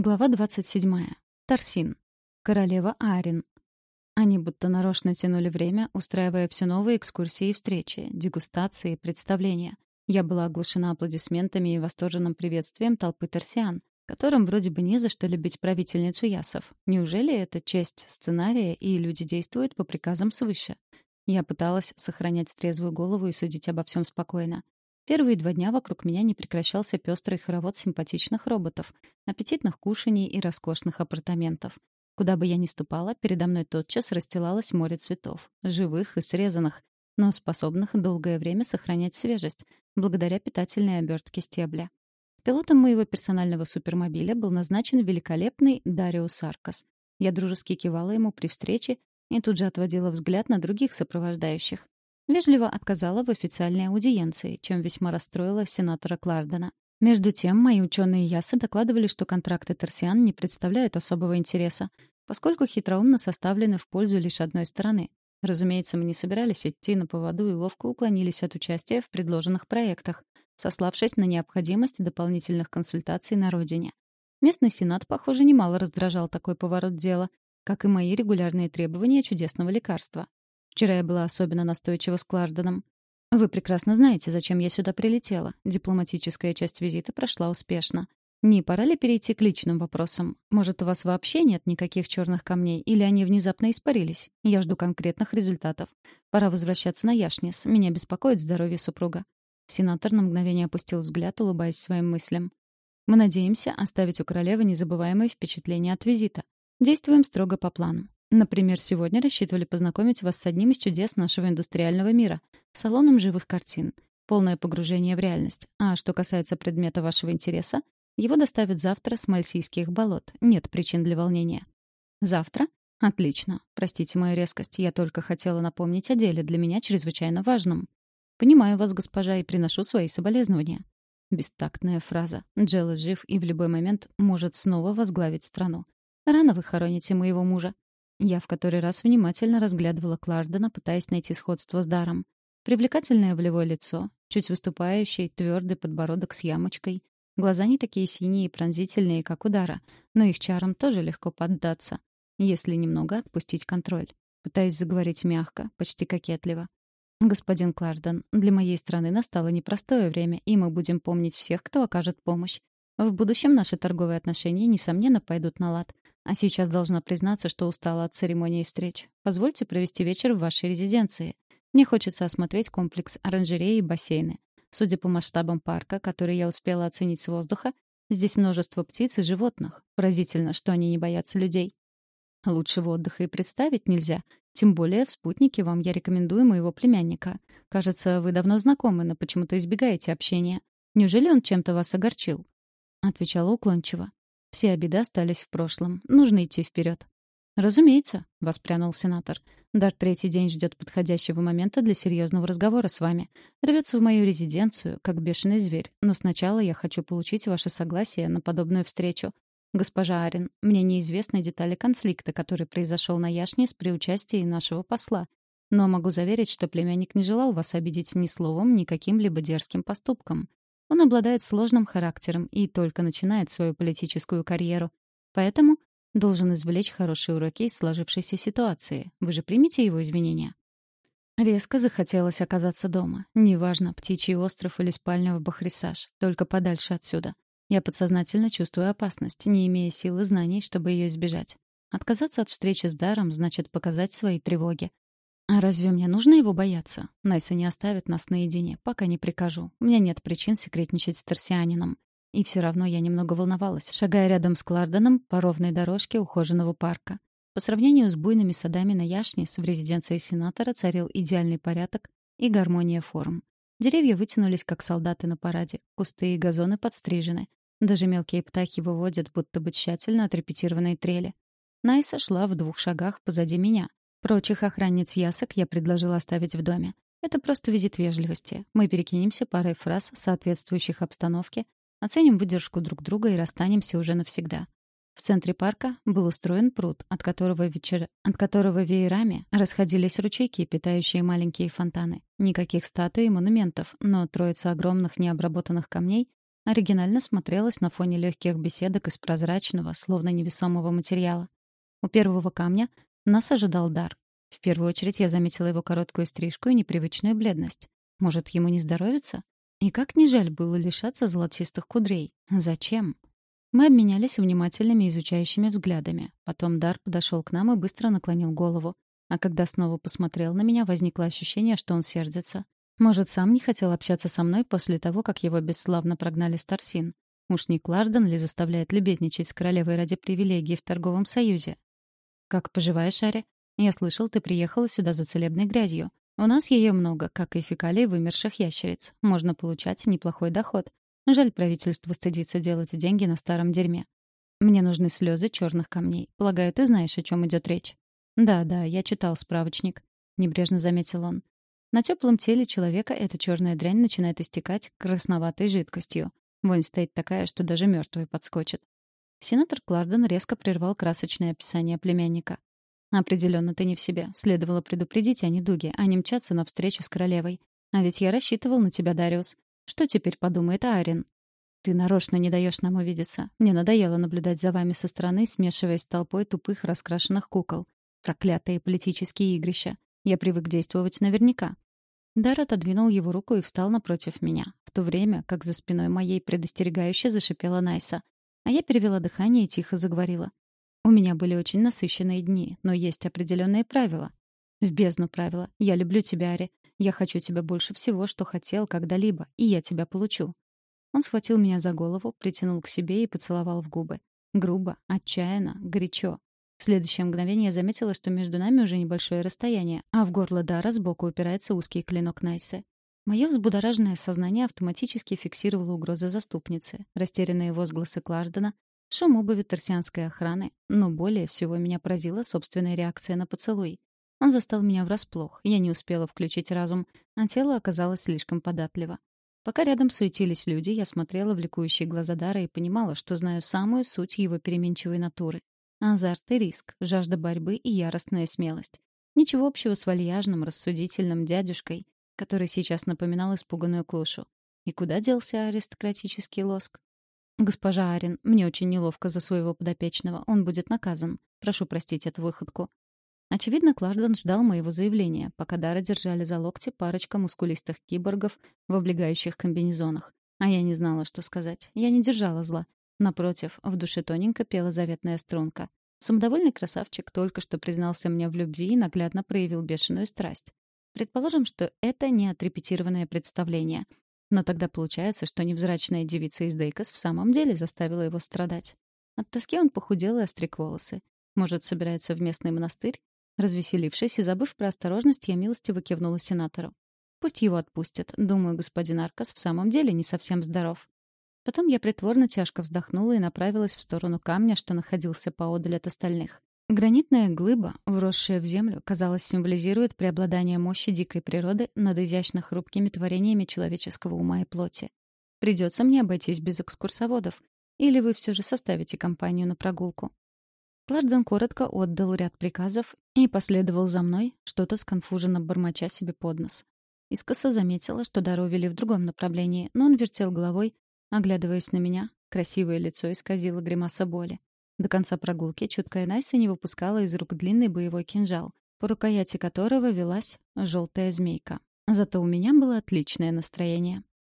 Глава 27. Тарсин. Королева Арин. Они будто нарочно тянули время, устраивая все новые экскурсии и встречи, дегустации, представления. Я была оглушена аплодисментами и восторженным приветствием толпы торсиан, которым вроде бы не за что любить правительницу Ясов. Неужели это честь сценария, и люди действуют по приказам свыше? Я пыталась сохранять трезвую голову и судить обо всем спокойно. Первые два дня вокруг меня не прекращался пестрый хоровод симпатичных роботов, аппетитных кушаний и роскошных апартаментов. Куда бы я ни ступала, передо мной тотчас расстилалось море цветов, живых и срезанных, но способных долгое время сохранять свежесть, благодаря питательной обертке стебля. Пилотом моего персонального супермобиля был назначен великолепный Дариус Аркас. Я дружески кивала ему при встрече и тут же отводила взгляд на других сопровождающих. Вежливо отказала в официальной аудиенции, чем весьма расстроила сенатора Клардена. Между тем, мои ученые ясы докладывали, что контракты Торсиан не представляют особого интереса, поскольку хитроумно составлены в пользу лишь одной стороны. Разумеется, мы не собирались идти на поводу и ловко уклонились от участия в предложенных проектах, сославшись на необходимость дополнительных консультаций на родине. Местный сенат, похоже, немало раздражал такой поворот дела, как и мои регулярные требования чудесного лекарства. Вчера я была особенно настойчива с Кларденом. Вы прекрасно знаете, зачем я сюда прилетела. Дипломатическая часть визита прошла успешно. Не пора ли перейти к личным вопросам? Может, у вас вообще нет никаких черных камней, или они внезапно испарились? Я жду конкретных результатов. Пора возвращаться на Яшнис. Меня беспокоит здоровье супруга. Сенатор на мгновение опустил взгляд, улыбаясь своим мыслям. Мы надеемся оставить у королевы незабываемое впечатление от визита. Действуем строго по плану. Например, сегодня рассчитывали познакомить вас с одним из чудес нашего индустриального мира — салоном живых картин. Полное погружение в реальность. А что касается предмета вашего интереса, его доставят завтра с Мальсийских болот. Нет причин для волнения. Завтра? Отлично. Простите мою резкость. Я только хотела напомнить о деле, для меня чрезвычайно важном. Понимаю вас, госпожа, и приношу свои соболезнования. Бестактная фраза. Джелла жив и в любой момент может снова возглавить страну. Рано вы хороните моего мужа. Я в который раз внимательно разглядывала Клардена, пытаясь найти сходство с даром. Привлекательное волевое лицо, чуть выступающий, твердый подбородок с ямочкой. Глаза не такие синие и пронзительные, как у дара, но их чарам тоже легко поддаться, если немного отпустить контроль. Пытаюсь заговорить мягко, почти кокетливо. «Господин Кларден, для моей страны настало непростое время, и мы будем помнить всех, кто окажет помощь. В будущем наши торговые отношения, несомненно, пойдут на лад. А сейчас должна признаться, что устала от церемонии встреч. Позвольте провести вечер в вашей резиденции. Мне хочется осмотреть комплекс оранжереи и бассейны. Судя по масштабам парка, который я успела оценить с воздуха, здесь множество птиц и животных. Поразительно, что они не боятся людей. Лучшего отдыха и представить нельзя. Тем более в спутнике вам я рекомендую моего племянника. Кажется, вы давно знакомы, но почему-то избегаете общения. Неужели он чем-то вас огорчил?» Отвечала уклончиво. Все обиды остались в прошлом. Нужно идти вперед. «Разумеется», — воспрянул сенатор. «Дар третий день ждет подходящего момента для серьезного разговора с вами. Рвется в мою резиденцию, как бешеный зверь. Но сначала я хочу получить ваше согласие на подобную встречу. Госпожа Арин, мне неизвестны детали конфликта, который произошел на Яшнис при участии нашего посла. Но могу заверить, что племянник не желал вас обидеть ни словом, ни каким-либо дерзким поступком. Он обладает сложным характером и только начинает свою политическую карьеру. Поэтому должен извлечь хорошие уроки из сложившейся ситуации. Вы же примете его извинения? Резко захотелось оказаться дома. Неважно, птичий остров или спальня в Бахрисаж, только подальше отсюда. Я подсознательно чувствую опасность, не имея сил и знаний, чтобы ее избежать. Отказаться от встречи с Даром значит показать свои тревоги. А разве мне нужно его бояться? Найса не оставит нас наедине, пока не прикажу. У меня нет причин секретничать с Торсианином. И все равно я немного волновалась, шагая рядом с Кларденом по ровной дорожке ухоженного парка. По сравнению с буйными садами на Яшнис в резиденции сенатора царил идеальный порядок и гармония форм. Деревья вытянулись, как солдаты на параде, кусты и газоны подстрижены. Даже мелкие птахи выводят будто бы тщательно отрепетированные трели. Найса шла в двух шагах позади меня, Прочих охранниц ясок я предложила оставить в доме. Это просто визит вежливости. Мы перекинемся парой фраз, соответствующих обстановке, оценим выдержку друг друга и расстанемся уже навсегда. В центре парка был устроен пруд, от которого, вечер... от которого веерами расходились ручейки, питающие маленькие фонтаны. Никаких статуй и монументов, но троица огромных необработанных камней оригинально смотрелась на фоне легких беседок из прозрачного, словно невесомого материала. У первого камня нас ожидал дар. В первую очередь я заметила его короткую стрижку и непривычную бледность. Может, ему не здоровится? И как не жаль было лишаться золотистых кудрей. Зачем? Мы обменялись внимательными изучающими взглядами. Потом Дар подошел к нам и быстро наклонил голову. А когда снова посмотрел на меня, возникло ощущение, что он сердится. Может, сам не хотел общаться со мной после того, как его бесславно прогнали Старсин. Уж не Кларден ли заставляет любезничать с королевой ради привилегий в торговом союзе? «Как поживаешь, Ари? Я слышал, ты приехала сюда за целебной грязью. У нас ее много, как и фекалий вымерших ящериц. Можно получать неплохой доход. Жаль, правительству стыдится делать деньги на старом дерьме. Мне нужны слезы черных камней. Полагаю, ты знаешь, о чем идет речь. Да, да, я читал справочник. Небрежно заметил он. На теплом теле человека эта черная дрянь начинает истекать красноватой жидкостью. Вонь стоит такая, что даже мертвый подскочит. Сенатор Кларден резко прервал красочное описание племянника. «Определенно ты не в себе. Следовало предупредить о недуге, а не мчаться навстречу с королевой. А ведь я рассчитывал на тебя, Дариус. Что теперь подумает Арин? Ты нарочно не даешь нам увидеться. Мне надоело наблюдать за вами со стороны, смешиваясь с толпой тупых раскрашенных кукол. Проклятые политические игрища. Я привык действовать наверняка. Дар отодвинул его руку и встал напротив меня, в то время как за спиной моей предостерегающе зашипела Найса. А я перевела дыхание и тихо заговорила. У меня были очень насыщенные дни, но есть определенные правила. В бездну правила. Я люблю тебя, Ари. Я хочу тебя больше всего, что хотел когда-либо, и я тебя получу». Он схватил меня за голову, притянул к себе и поцеловал в губы. Грубо, отчаянно, горячо. В следующее мгновение я заметила, что между нами уже небольшое расстояние, а в горло Дара сбоку упирается узкий клинок Найсы. Мое взбудораженное сознание автоматически фиксировало угрозы заступницы, растерянные возгласы Клардена, шум обуви торсианской охраны, но более всего меня поразила собственная реакция на поцелуй. Он застал меня врасплох, я не успела включить разум, а тело оказалось слишком податливо. Пока рядом суетились люди, я смотрела в ликующие глаза Дара и понимала, что знаю самую суть его переменчивой натуры. Азарт и риск, жажда борьбы и яростная смелость. Ничего общего с вальяжным, рассудительным дядюшкой, который сейчас напоминал испуганную клушу. И куда делся аристократический лоск? «Госпожа Арин, мне очень неловко за своего подопечного. Он будет наказан. Прошу простить эту выходку. Очевидно, Клардон ждал моего заявления, пока Дара держали за локти парочка мускулистых киборгов в облегающих комбинезонах. А я не знала, что сказать. Я не держала зла. Напротив, в душе тоненько пела заветная струнка. Самодовольный красавчик только что признался мне в любви и наглядно проявил бешеную страсть. Предположим, что это не отрепетированное представление. Но тогда получается, что невзрачная девица из Дейкос в самом деле заставила его страдать. От тоски он похудел и остриг волосы. Может, собирается в местный монастырь? Развеселившись и забыв про осторожность, я милостиво кивнула сенатору. Пусть его отпустят. Думаю, господин Аркас в самом деле не совсем здоров. Потом я притворно тяжко вздохнула и направилась в сторону камня, что находился поодаль от остальных. Гранитная глыба, вросшая в землю, казалось, символизирует преобладание мощи дикой природы над изящно хрупкими творениями человеческого ума и плоти. Придется мне обойтись без экскурсоводов. Или вы все же составите компанию на прогулку? Кларден коротко отдал ряд приказов и последовал за мной, что-то сконфуженно бормоча себе под нос. Искоса заметила, что Дару вели в другом направлении, но он вертел головой, оглядываясь на меня. Красивое лицо исказило гримаса боли. До конца прогулки чуткая Найса не выпускала из рук длинный боевой кинжал, по рукояти которого велась желтая змейка. Зато у меня было отличное настроение.